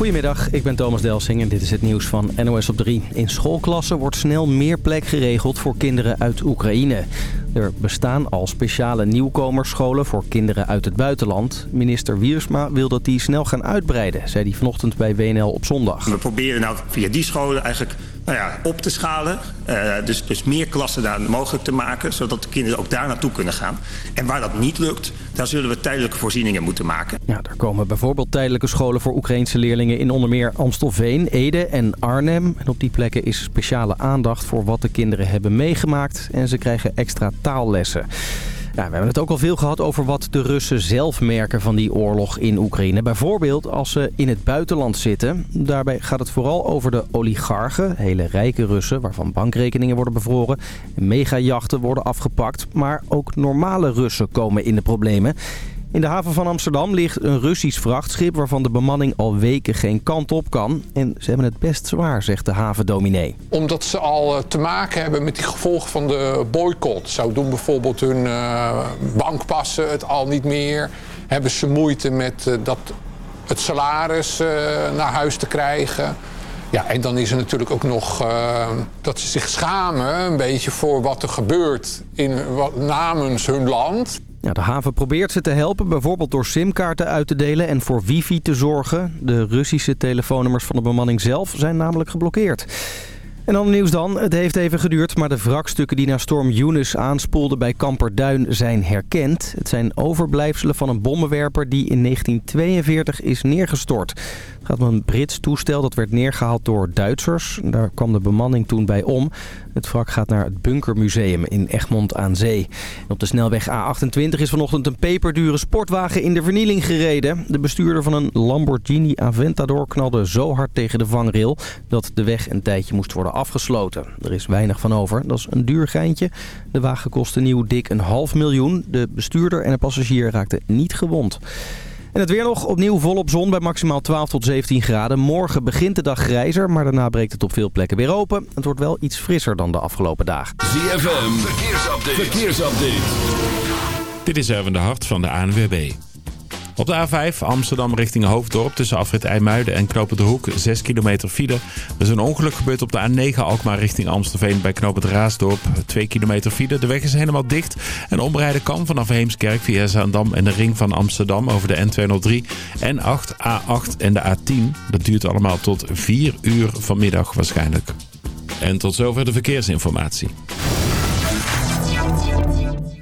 Goedemiddag, ik ben Thomas Delsing en dit is het nieuws van NOS op 3. In schoolklassen wordt snel meer plek geregeld voor kinderen uit Oekraïne. Er bestaan al speciale nieuwkomersscholen voor kinderen uit het buitenland. Minister Wiersma wil dat die snel gaan uitbreiden, zei hij vanochtend bij WNL op zondag. We proberen nou via die scholen eigenlijk nou ja, op te schalen. Uh, dus, dus meer klassen daar mogelijk te maken, zodat de kinderen ook daar naartoe kunnen gaan. En waar dat niet lukt, daar zullen we tijdelijke voorzieningen moeten maken. Ja, er komen bijvoorbeeld tijdelijke scholen voor Oekraïnse leerlingen in onder meer Amstelveen, Ede en Arnhem. En op die plekken is speciale aandacht voor wat de kinderen hebben meegemaakt en ze krijgen extra taallessen. We hebben het ook al veel gehad over wat de Russen zelf merken van die oorlog in Oekraïne. Bijvoorbeeld als ze in het buitenland zitten. Daarbij gaat het vooral over de oligarchen, hele rijke Russen... waarvan bankrekeningen worden bevroren, megajachten worden afgepakt. Maar ook normale Russen komen in de problemen. In de haven van Amsterdam ligt een Russisch vrachtschip waarvan de bemanning al weken geen kant op kan. En ze hebben het best zwaar, zegt de havendominee. Omdat ze al eh, te maken hebben met die gevolgen van de boycott. Zo doen bijvoorbeeld hun uh, bankpassen het al niet meer. Hebben ze moeite met uh, dat, het salaris naar huis te krijgen. Ja, en dan is er natuurlijk ook nog dat ze zich schamen een beetje voor wat er gebeurt in, wat, namens hun land. Ja, de haven probeert ze te helpen, bijvoorbeeld door simkaarten uit te delen en voor wifi te zorgen. De Russische telefoonnummers van de bemanning zelf zijn namelijk geblokkeerd. En dan nieuws dan. Het heeft even geduurd, maar de wrakstukken die naar storm Yunus aanspoelden bij Kamperduin zijn herkend. Het zijn overblijfselen van een bommenwerper die in 1942 is neergestort. Gaat om een Brits toestel dat werd neergehaald door Duitsers. Daar kwam de bemanning toen bij om. Het wrak gaat naar het Bunkermuseum in Egmond aan Zee. op de snelweg A28 is vanochtend een peperdure sportwagen in de vernieling gereden. De bestuurder van een Lamborghini Aventador knalde zo hard tegen de vangrail... dat de weg een tijdje moest worden afgesloten. Er is weinig van over. Dat is een duur geintje. De wagen kostte nieuw dik een half miljoen. De bestuurder en de passagier raakten niet gewond. En het weer nog opnieuw volop zon bij maximaal 12 tot 17 graden. Morgen begint de dag grijzer, maar daarna breekt het op veel plekken weer open. Het wordt wel iets frisser dan de afgelopen dagen. ZFM, verkeersupdate. verkeersupdate. Dit is Erwin de Hart van de ANWB. Op de A5 Amsterdam richting Hoofddorp tussen afrit IJmuiden en Knopen de Hoek 6 kilometer file. Er is een ongeluk gebeurd op de A9 Alkmaar richting Amstelveen bij Knopen Raasdorp. 2 kilometer file. De weg is helemaal dicht en omrijden kan vanaf Heemskerk via Zaandam en de ring van Amsterdam over de N203. N8, A8 en de A10. Dat duurt allemaal tot 4 uur vanmiddag waarschijnlijk. En tot zover de verkeersinformatie.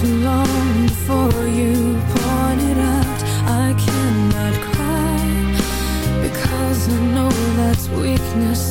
Too long before you point it out. I cannot cry because I know that's weakness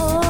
is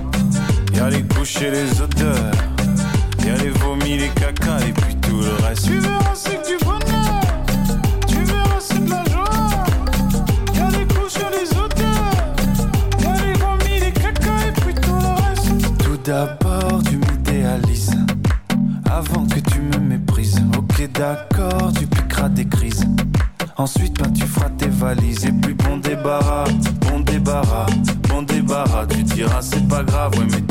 Y'a les couches et les odeurs. Y'a les vomis, les caca et puis tout le reste. Tu verras, c'est que du bonheur. Tu verras, c'est de la joie. Y'a les couches et les odeurs. Y'a les vomis, les caca et puis tout le reste. Tout d'abord, tu m'idéalises. Avant que tu me méprises. Ok, d'accord, tu piqueras des crises. Ensuite, ben, tu feras tes valises. Et puis, bon débarras, bon débarras, bon débarras. Tu diras, c'est pas grave, ouais, mais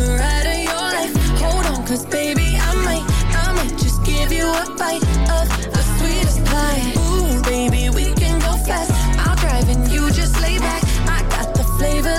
the ride of your life. Hold on, 'cause baby, I might, I might just give you a bite of the sweetest pie. Ooh, baby, we can go fast. I'll drive and you just lay back. I got the flavor,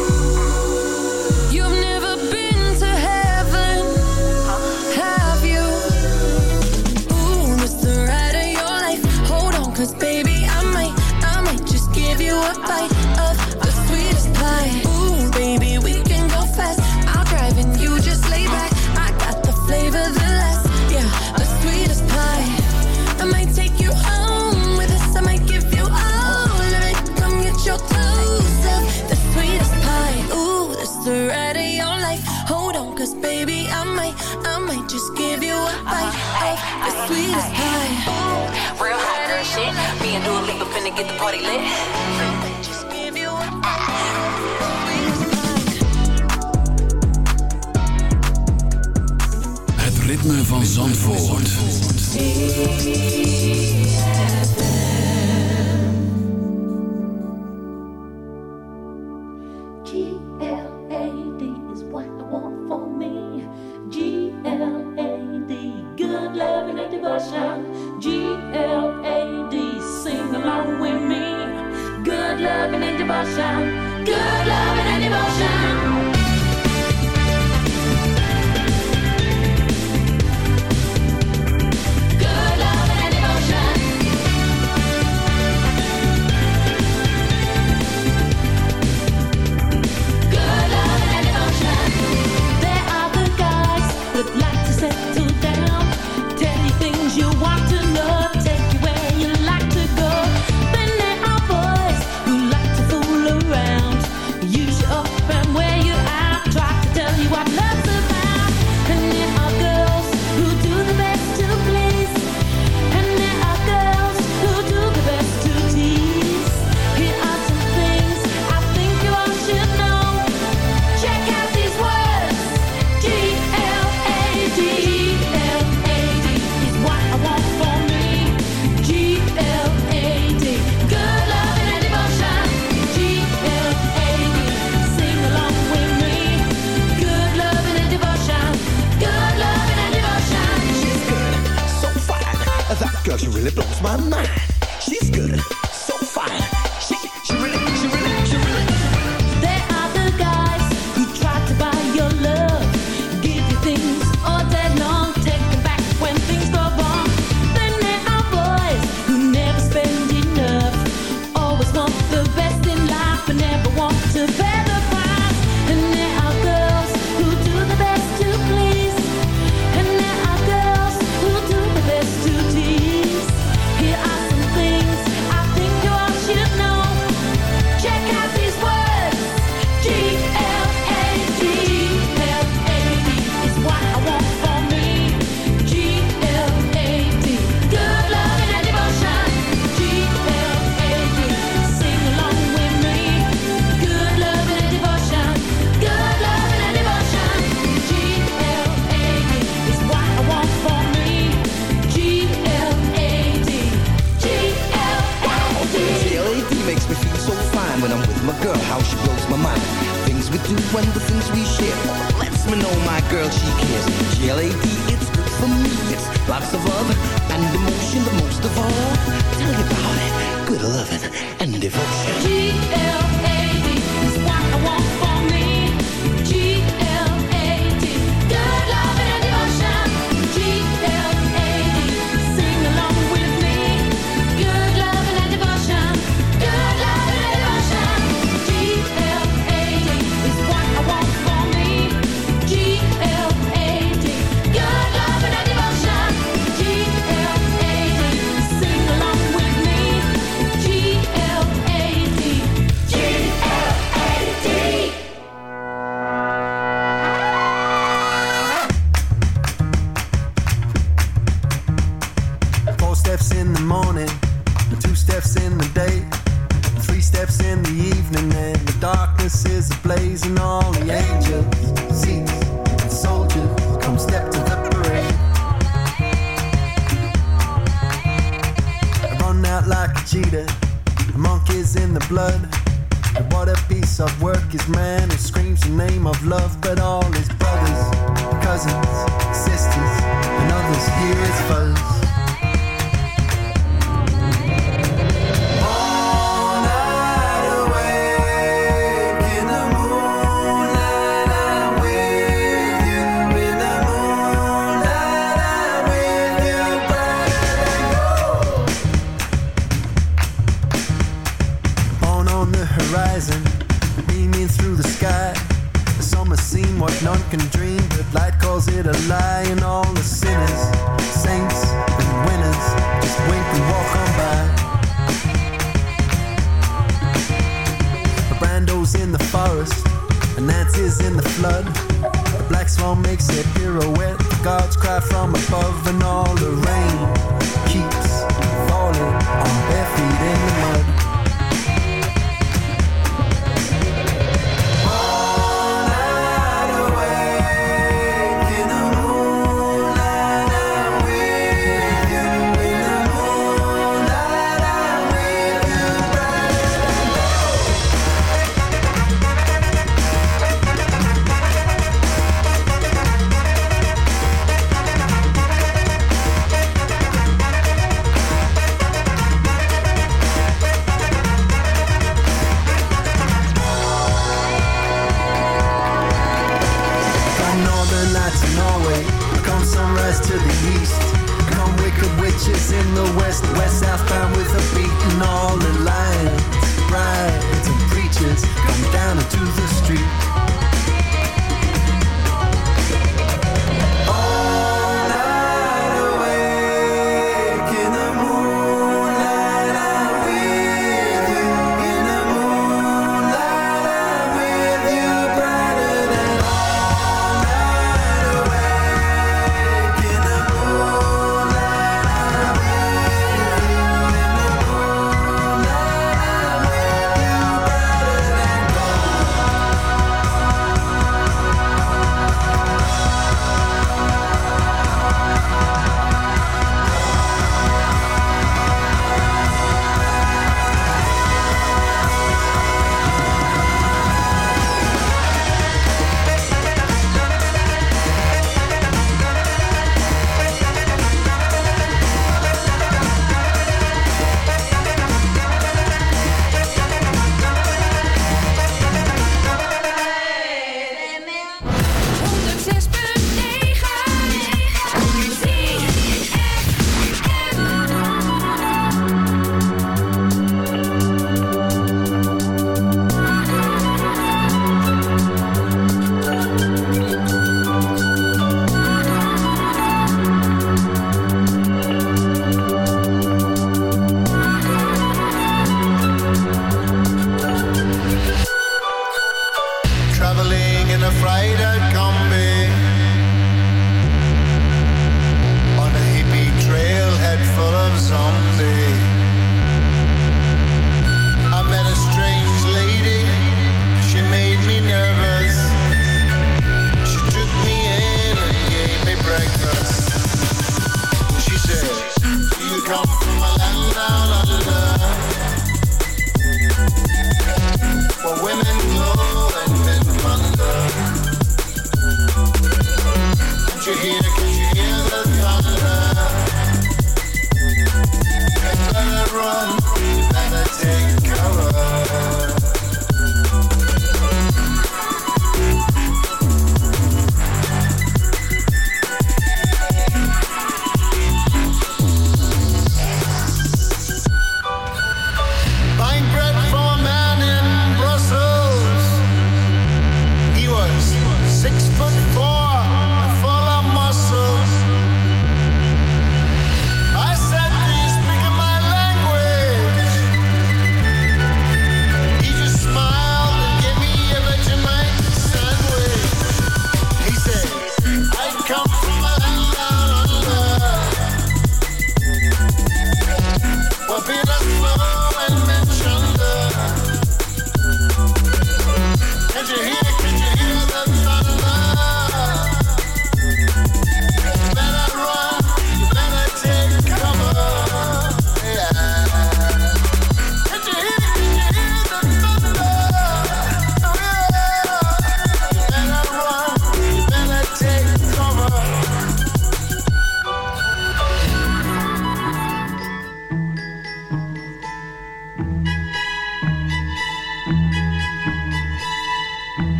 a bite of the sweetest pie. Ooh, baby, we can go fast. I'll you just lay back. I got the flavor, the last, yeah, the sweetest pie. I might take you with us. I might give you all of it. Come get your. The sweetest pie. Ooh, the ride of your life. Hold baby, I might, I might just give you a bite of the sweetest pie. get the party lit. ritme van Zandvoort. Zandvoort.